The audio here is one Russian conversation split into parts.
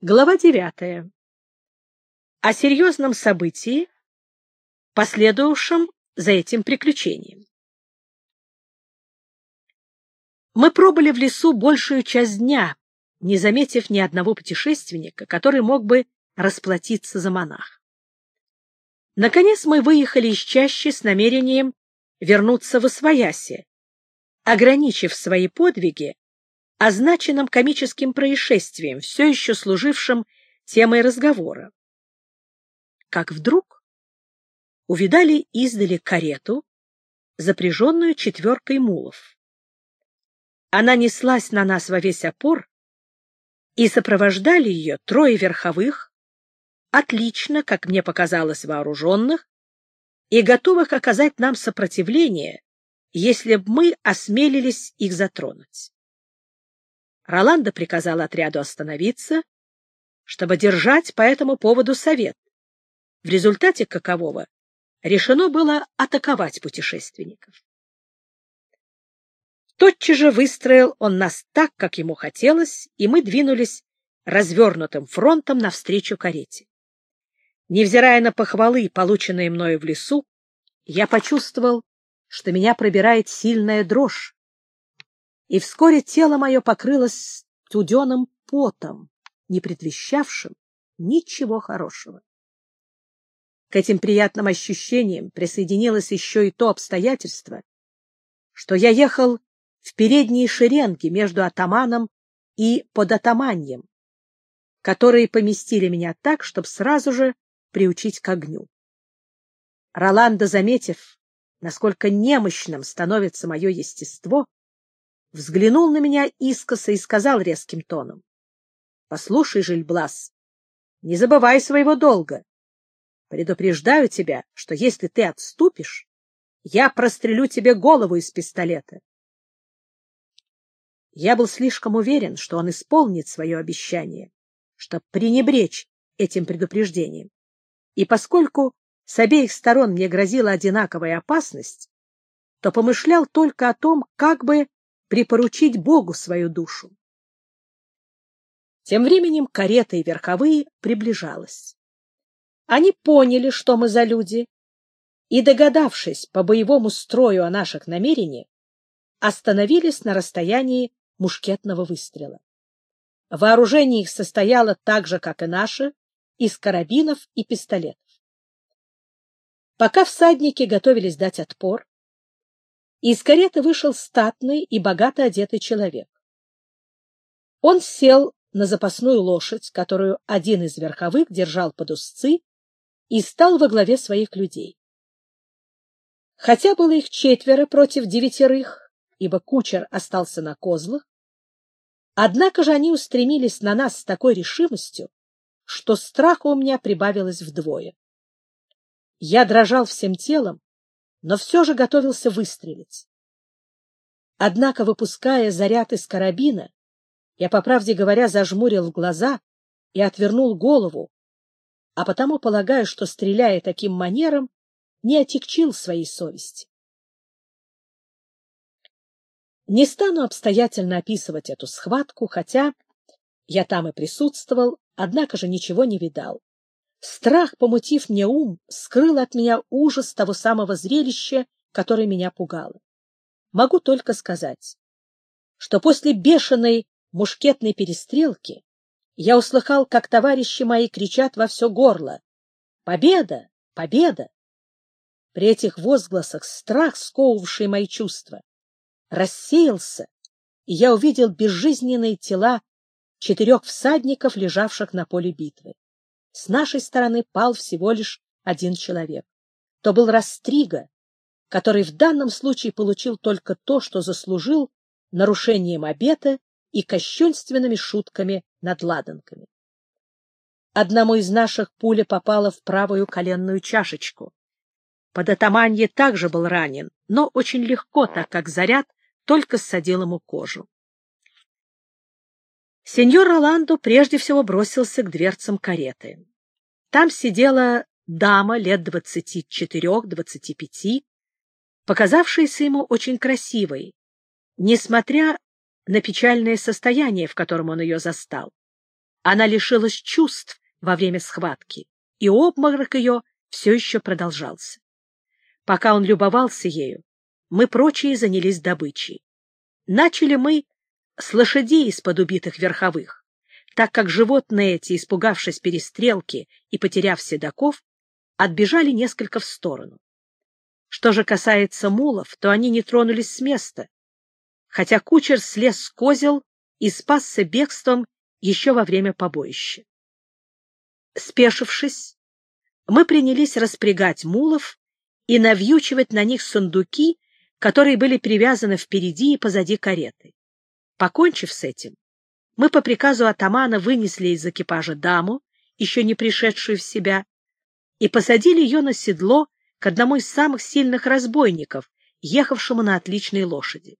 Глава девятая. О серьезном событии, последовавшем за этим приключением. Мы пробыли в лесу большую часть дня, не заметив ни одного путешественника, который мог бы расплатиться за монах. Наконец мы выехали из чащи с намерением вернуться в Освояси, ограничив свои подвиги означенным комическим происшествием, все еще служившим темой разговора. Как вдруг увидали издали карету, запряженную четверкой мулов. Она неслась на нас во весь опор, и сопровождали ее трое верховых, отлично, как мне показалось, вооруженных и готовых оказать нам сопротивление, если б мы осмелились их затронуть. Роланда приказал отряду остановиться, чтобы держать по этому поводу совет, в результате какового решено было атаковать путешественников. Тотчас же выстроил он нас так, как ему хотелось, и мы двинулись развернутым фронтом навстречу карете. Невзирая на похвалы, полученные мною в лесу, я почувствовал, что меня пробирает сильная дрожь, и вскоре тело мое покрылось студеным потом, не предвещавшим ничего хорошего. К этим приятным ощущениям присоединилось еще и то обстоятельство, что я ехал в передней шеренге между атаманом и податаманьем, которые поместили меня так, чтобы сразу же приучить к огню. Роланда, заметив, насколько немощным становится мое естество, взглянул на меня искоса и сказал резким тоном. — Послушай, Жильблас, не забывай своего долга. Предупреждаю тебя, что если ты отступишь, я прострелю тебе голову из пистолета. Я был слишком уверен, что он исполнит свое обещание, чтобы пренебречь этим предупреждением. И поскольку с обеих сторон мне грозила одинаковая опасность, то помышлял только о том, как бы припоручить Богу свою душу. Тем временем карета и верховые приближалась. Они поняли, что мы за люди, и, догадавшись по боевому строю о наших намерениях, остановились на расстоянии мушкетного выстрела. Вооружение их состояло так же, как и наше, из карабинов и пистолетов. Пока всадники готовились дать отпор, из кареты вышел статный и богато одетый человек. Он сел на запасную лошадь, которую один из верховых держал под узцы, и стал во главе своих людей. Хотя было их четверо против девятерых, ибо кучер остался на козлах, однако же они устремились на нас с такой решимостью, что страха у меня прибавилось вдвое. Я дрожал всем телом но все же готовился выстрелить. Однако, выпуская заряд из карабина, я, по правде говоря, зажмурил глаза и отвернул голову, а потому полагаю, что, стреляя таким манером, не отягчил своей совести. Не стану обстоятельно описывать эту схватку, хотя я там и присутствовал, однако же ничего не видал. Страх, помутив мне ум, скрыл от меня ужас того самого зрелища, которое меня пугало. Могу только сказать, что после бешеной мушкетной перестрелки я услыхал, как товарищи мои кричат во все горло «Победа! Победа!». При этих возгласах страх, сковывавший мои чувства, рассеялся, и я увидел безжизненные тела четырех всадников, лежавших на поле битвы. С нашей стороны пал всего лишь один человек. То был Растрига, который в данном случае получил только то, что заслужил нарушением обета и кощунственными шутками над ладанками. Одному из наших пуля попала в правую коленную чашечку. Податаманье также был ранен, но очень легко, так как заряд только ссадил ему кожу. Сеньор Роландо прежде всего бросился к дверцам кареты. Там сидела дама лет двадцати четырех-двадцати пяти, показавшаяся ему очень красивой, несмотря на печальное состояние, в котором он ее застал. Она лишилась чувств во время схватки, и обморок ее все еще продолжался. Пока он любовался ею, мы прочие занялись добычей. Начали мы с лошадей из-под убитых верховых, так как животные эти, испугавшись перестрелки и потеряв седаков, отбежали несколько в сторону. Что же касается мулов, то они не тронулись с места, хотя кучер слез с козел и спасся бегством еще во время побоища. Спешившись, мы принялись распрягать мулов и навьючивать на них сундуки, которые были привязаны впереди и позади кареты. Покончив с этим, мы по приказу атамана вынесли из экипажа даму, еще не пришедшую в себя, и посадили ее на седло к одному из самых сильных разбойников, ехавшему на отличной лошади.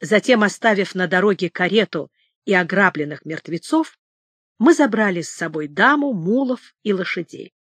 Затем, оставив на дороге карету и ограбленных мертвецов, мы забрали с собой даму, мулов и лошадей.